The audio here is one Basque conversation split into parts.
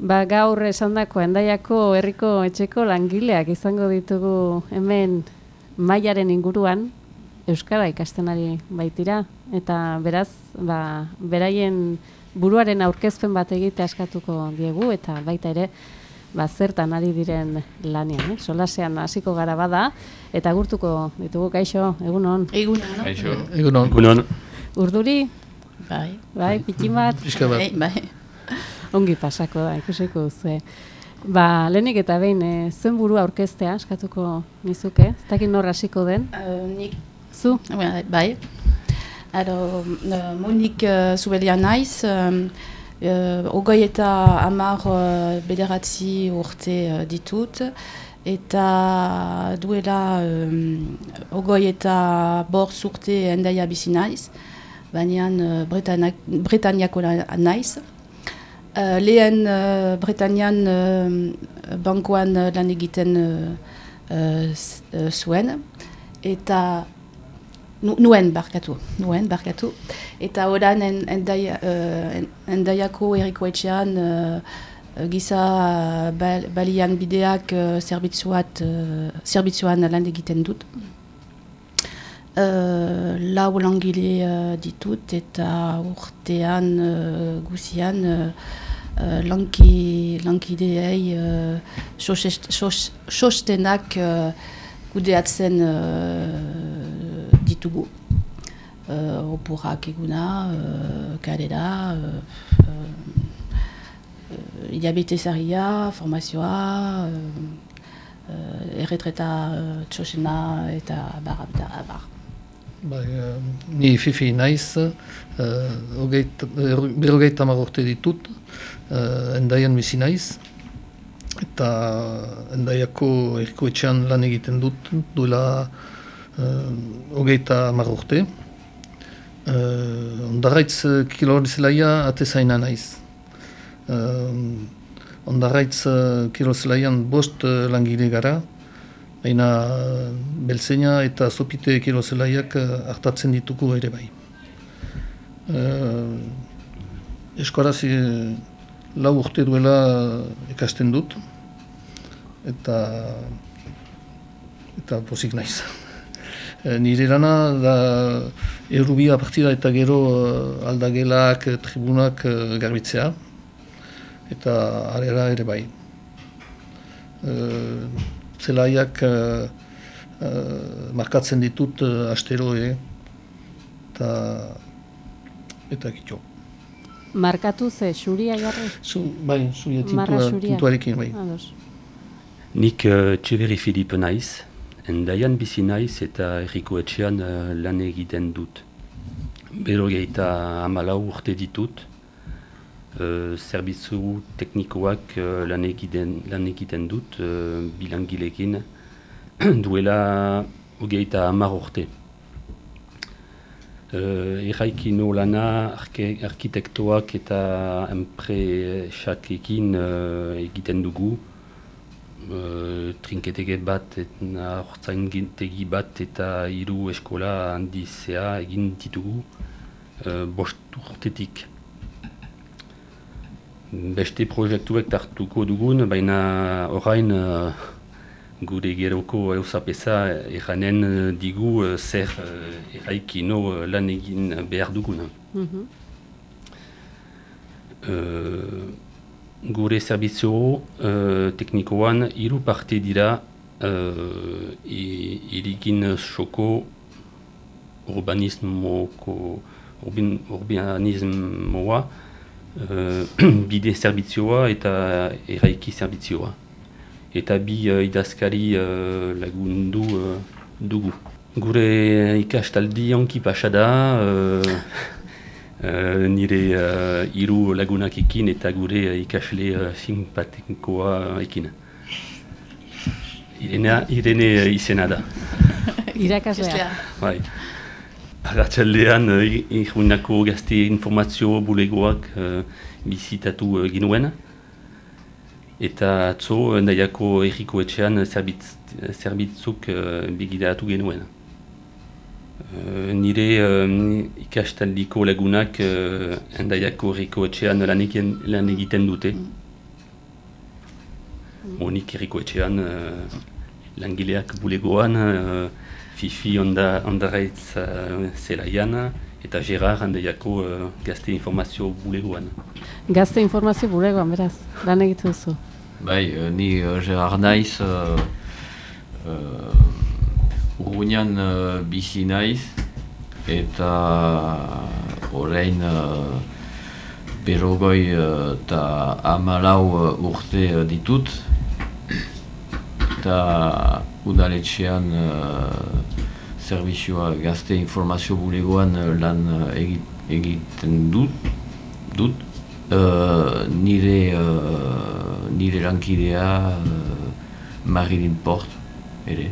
Ba, gaur esan dako, endaiako herriko etxeko langileak izango ditugu hemen mailaren inguruan, Euskara ikasten ari baitira, eta beraz, ba, beraien buruaren aurkezpen bat egite askatuko diegu, eta baita ere, ba, zertan ari diren lanean, eh? solasean hasiko gara bada, eta gurtuko ditugu, kaixo, egunon? Egunon. Kaixo. Egunon. Egunon. Urduri, Bai. bai, pikin bat, Pixka bat. Bai, bai. Ongi pasako da, ikusiko duzu. Ba, lehenik eta behin, e, zuen burua aurkeztea, eskatuko nizuke, ez dakit nor hasiko den, Uh, nik, zu? bai, bai. Aro, uh, Monik uh, Zubelia naiz, um, uh, ogoi eta amar uh, bederatzi urte uh, ditut, eta duela um, ogoi eta borz urte endaia bizi naiz, baina uh, Bretaniako na- naiz. Uh, lehen uh, Bretanian uh, bankoan uh, lan egiten uh, uh, s- uh, zuen, eta nu, nuen barkatu, nuen barkatu, eta oran en, endaia, uh, en, endaiako eriko etxean uh, giza bal, balian bideak zerbitzuat, zerbitzuan lan egiten dut. Uh, lau langile uh, ditut eta urtean uh, guzian uh, lanki, lankideei uh, sosest- sos- sostenak uh, kudeatzen uh, ditugu. Uh, opurak eguna, uh, kalera, uh, uh, hilabete zaria, formazioa, uh, uh, erretreta uh, txosena eta bar, eta bar. Bai, eh, ni fifi naiz, uh, ogeit, berrogeita hamar urte ditut, uh, endaian bizi naiz, eta endaiako erikoetxean lan egiten dut, duela uh, hogeita hamar urte. Uh, ondarraitz kilorizelaia atezaina naiz. Uh, ondarraitz uh, kilozelaian bost langile gara, baina uh, beltzeina eta zopite kilozelaiak uh, hartatzen ditugu ere bai. Uh, Eskoraz uh, lau urte duela ikasten dut, eta eta pozik naiz. Eh, Nire lana da errubia partida eta gero eh, aldagelak, eh, tribunak eh, garbitzea, eta arera ere bai. Eh, zelaiak eh, eh, markatzen ditut uh, astero eh, eta eta kitxo. Markatu ze, xuria jarri? Zu, bai, Marra tintua, zuria. tintuarekin, bai. Ados. Nik uh, Txeveri Filip naiz, endaian bizi naiz eta erriko etxean uh, lan egiten dut. Berogeita hamalau urte ditut, uh, zerbitzu teknikoak uh, lan, egiten, dut uh, bilangilekin duela hogeita hamar urte. Uh, Erraikino lana arke, arkitektoak eta enpresakekin uh, egiten dugu. Uh, trinketege bat eta hortzaingintegi bat eta hiru eskola handizea egin ditugu uh, bost urtetik. Beste proiektuek tartuko dugun, baina orain uh, gure geroko eusapesa erranen uh, digu uh, zer uh, erraikino uh, lan egin behar dugun. Mhm. Uh, gure zerbitzu uh, teknikoan hiru parte dira uh, i- irikin soko urbanismoko urbin, urbanismoa bide zerbitzioa eta eraiki zerbitzioa. Eta bi uh, idazkari uh, lagundu uh, dugu. Gure ikastaldi onki pasada, uh, uh, nire uh, hiru lagunak ekin eta gure ikasle uh, simpatikoa ekin. Irene, Irene uh, izena da. Irakaslea. Bai. Arratxaldean, uh, irunako gazte informazio bulegoak uh, bizitatu uh, ginuen. Eta atzo, endaiako erriko etxean zerbitz, zerbitzuk uh, begiratu genuen. Uh, nire um, ikastaldiko lagunak uh, endaiako erriko etxean lan, egiten- lan egiten dute. Monik erriko etxean, langileak bulegoan, Fifi onda, ondaraitz zelaian, eta Gerard handeiako gazte informazio bulegoan. Gazte informazio bulegoan, beraz, lan egitu duzu? Bai, ni Gerard naiz, Urruñan uh, bizi naiz eta orain uh, berogoi eta uh, amalau uh, urte uh, ditut eta udaletxean uh, servizioa gazte informazio bulegoan uh, lan uh, egiten dut, dut. Nire, nire lankidea uh, Marilyn Port ere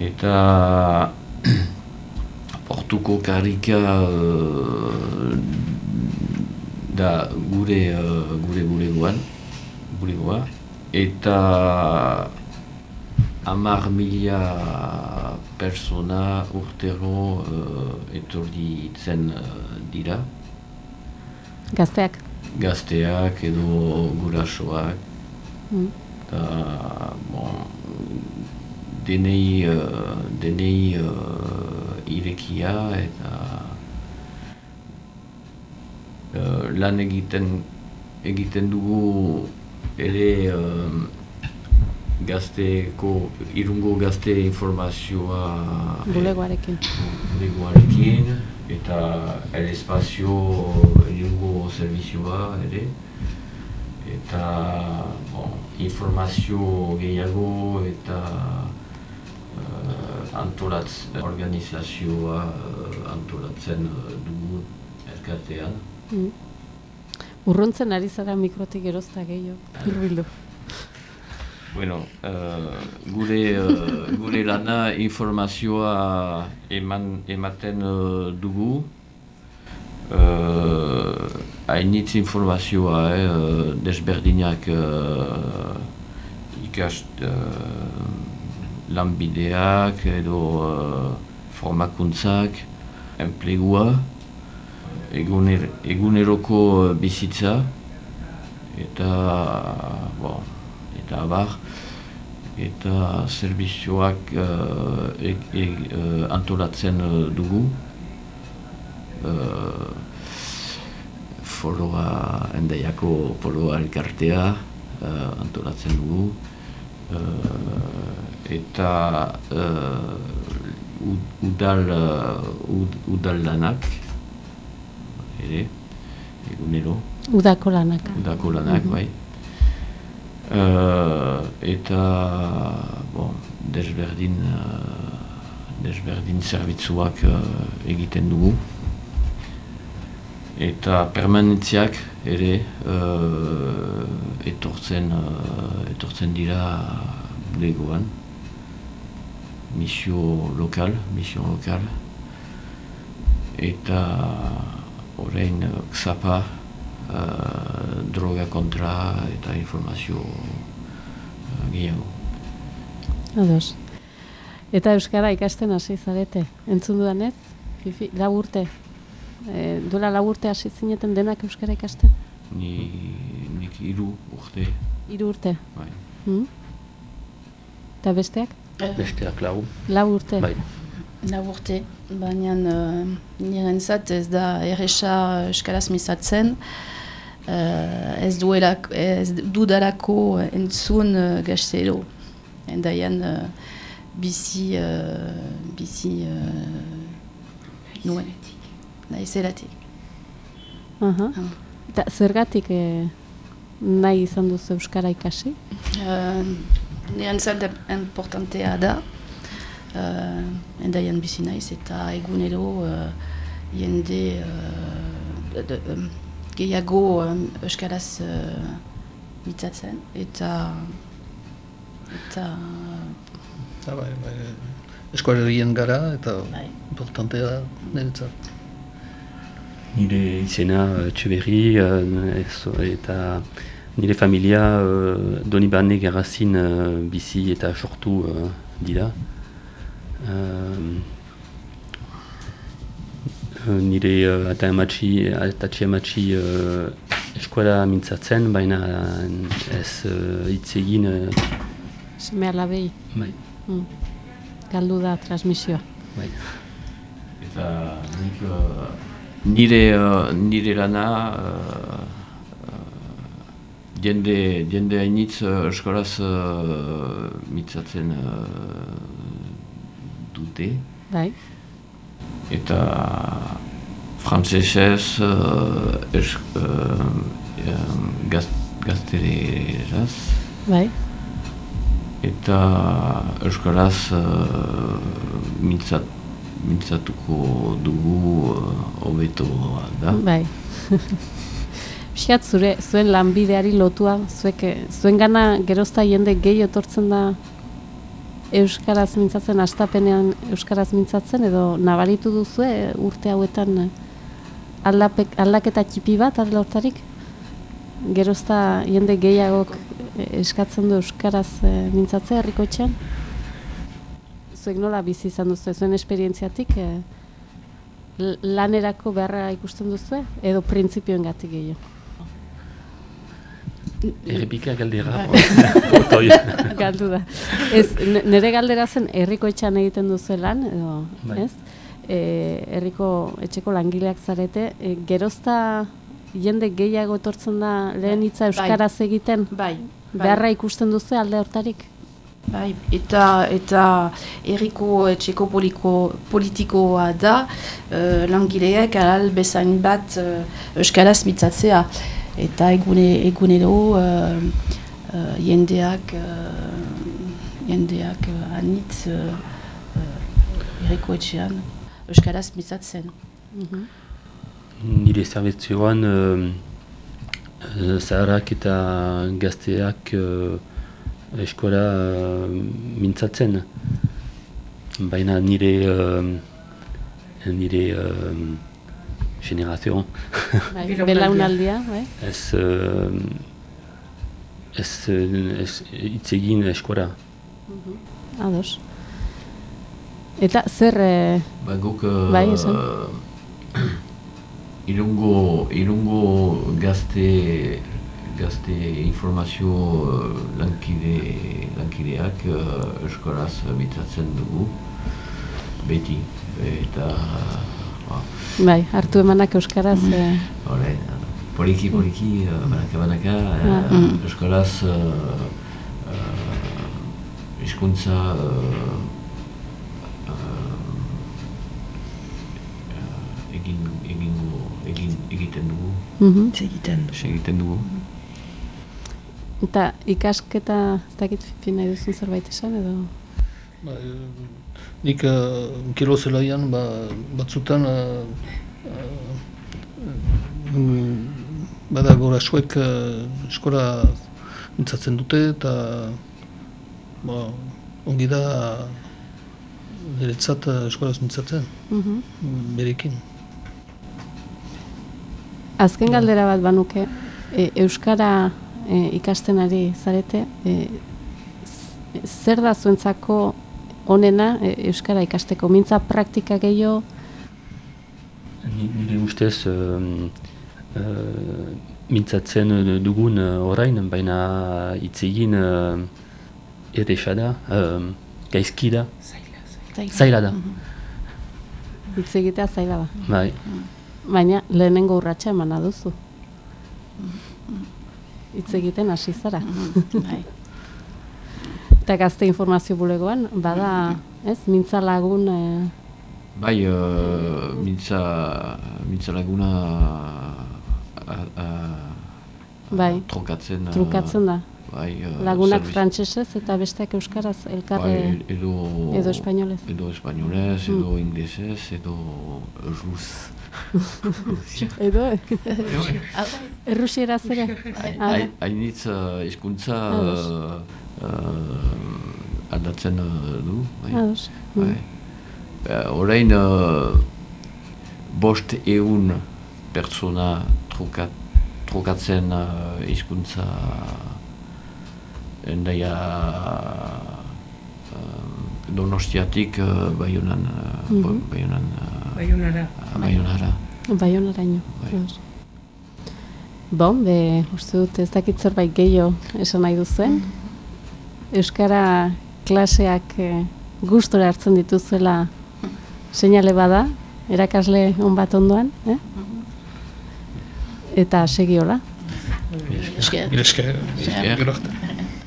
eta portuko karika uh, da gure uh, gure bulegoan bulegoa eta hamar mila persona urtero uh, etorri zen dira. Gazteak? Gazteak edo gurasoak. Mm. eta bon, denei, uh, denei uh, irekia eta uh, lan egiten egiten dugu ere uh, gazteko, irungo gazte informazioa bulegoarekin bulegoarekin eta el espazio irungo servizioa ere eta bon, informazio gehiago eta antolatz, organizazioa uh, antolatzen uh, dugu elkartean. Mm. Urruntzen ari zara mikrotik erozta gehiago, urbildu. Bueno, uh, gure, uh, gure lana informazioa eman, ematen uh, dugu. Hainitz uh, informazioa, eh, desberdinak uh, ikast, lanbideak edo uh, formakuntzak, enplegua, eguner, eguneroko bizitza, eta, bon, eta abar, eta zerbizioak uh, e, e, uh, antolatzen dugu. Uh, foroa, endaiako foroa elkartea uh, antolatzen dugu. Uh, eta uh, udal, uh, udal lanak ere, egunero. Udako lanak. Udako lanak, mm -hmm. bai. Uh, eta bon, desberdin, uh, desberdin zerbitzuak uh, egiten dugu. Eta permanentziak ere uh, etortzen, uh, etortzen dira bulegoan. Misio lokal, misio lokal. Eta orain xapa uh, droga kontra eta informazio uh, gehiago. Ados. Eta Euskara ikasten hasi zarete, entzun dudan ez? Fifi, laburte, e, duela laburte hasi zineten denak Euskara ikasten? Ni, nik iru urte. Iru urte? Bai. Hmm? Eta besteak? Besteak lau. Lau urte? Bai. Lau urte, baina uh, niren zat ez da erresa eskaraz misatzen. Uh, ez, duelak, ez dudarako entzun uh, gaztero. Endaian uh, bizi, uh, bizi uh, nuen. Nahi zelatik. Uh -huh. uh. Eta zergatik eh, nahi izan duzu Euskara ikasi? Uh, Niren zat importantea da. Uh, endaian bizi naiz eta egunero uh, jende uh, um, gehiago um, euskaraz uh, mitzatzen eta eta uh, bai, bai, eskualerien gara eta bai. importantea niretzat. Nire izena Txeberri eta nire familia uh, doni bane garrazin uh, bizi eta sortu dira. Nire uh, eta ematxi, atatxe ematxi uh, eskola mintzatzen, baina ez uh, hitz egin... Uh, Seme alabei. Bai. Mm. Galdu da transmisioa. Bai. Eta nik uh, nire, uh, nire lana uh, jende, jende hainitz uh, eskolaz uh, mitzatzen uh, dute. Bai. Eta frantzesez uh, es, uh, gaz, gaztereraz. Bai. Eta euskaraz uh, mintzat, mintzatuko dugu hobeto da. Bai. Piskat zure, zuen lanbideari lotua, zuek, zuen gana gerozta jende gehi otortzen da Euskaraz mintzatzen, astapenean Euskaraz mintzatzen, edo nabaritu duzu urte hauetan aldapek, aldaketa txipi bat, adela hortarik? Gerozta jende gehiagok eskatzen du Euskaraz e, mintzatzea herriko etxean? Zuek nola bizi izan duzu, zuen esperientziatik, e, lanerako beharra ikusten duzu, edo printzipioen gatik gehiago? Errepika galdera. Galdu da. Ez, nire galdera zen herriko etxean egiten duzu lan, edo, bai. ez? E, herriko etxeko langileak zarete, e, gerozta jende gehiago etortzen da lehen hitza bai. euskaraz egiten? Bai. bai. Beharra ikusten duzu alde hortarik? Bai, eta eta herriko etxeko poliko, politikoa da uh, langileak alal bezain bat uh, euskaraz mitzatzea eta egune egunero uh, uh, jendeak uh, jendeak uh, anitz uh, uh, etxean euskaraz mitzatzen. Mm -hmm. Nire zerbetzioan uh, zaharrak eta gazteak uh, eskola uh, mintzatzen. Baina nire uh, nire uh, generazio. Bai, belaunaldia, bai? Ez, uh, ez, ez itzegin eskora. Uh Ados. Eta zer... Eh, ba, guk, uh, bai, esan? irungo, irungo gazte, gazte informazio lankide, lankideak uh, eskoraz mitzatzen dugu, beti. Eta Bai, hartu emanak euskaraz. Mm. Eh. Hore, poliki, poliki, banaka, banaka, uh, mm. euskaraz uh, uh, izkuntza uh, egin, egin, egin, egiten dugu. Mm -hmm. Segiten. Segiten dugu. Eta ikasketa, ez dakit fina eduzun zerbait esan edo? Ba, Nik uh, kilo zelaian ba, batzutan uh, uh, bada gora eskoek uh, eskola mintzatzen dute eta ba, ongi da eretzat eskola mintzatzen mm -hmm. berekin. Azken galdera bat banuke, e, Euskara e, ikasten ari zarete, e, zer da zuentzako onena e, euskara ikasteko mintza praktika gehiago? Nire ustez uh, mintzatzen dugun uh, orain baina hitz egin uh, erresa da uh, gaizki da zaila. Da. Mhm. hitz egitea zaila da. Bai. baina lehenengo urratsa eman duzu hitz egiten hasi zara. Mhm. bai eta gazte informazio bulegoan, bada, ez, mintza lagun... E... Bai, uh, mintza, mintza laguna bai. trukatzen, trukatzen da. Bai, uh, Lagunak frantsesez eta besteak euskaraz elkarre bai, edo, edo espainolez. Edo espainolez, mm. edo inglesez, edo rus. edo? Errusiera zera? Hainitz hizkuntza uh, aldatzen uh, du. Bai. Bai. Horein, mm. uh, bost eun pertsona trukat, trukatzen uh, izkuntza endaia uh, donostiatik uh, baionan, uh, mm -hmm. baionan uh, Baionara. Baionara. Baionaraino. Bai. Ados. Bon, be, uste dut ez dakit zerbait gehiago esan nahi duzuen. Euskara klaseak eh, gustora hartzen dituzuela seinale bada, erakasle on bat ondoan, eh? Eta segi hola. Esker. Esker. Esker.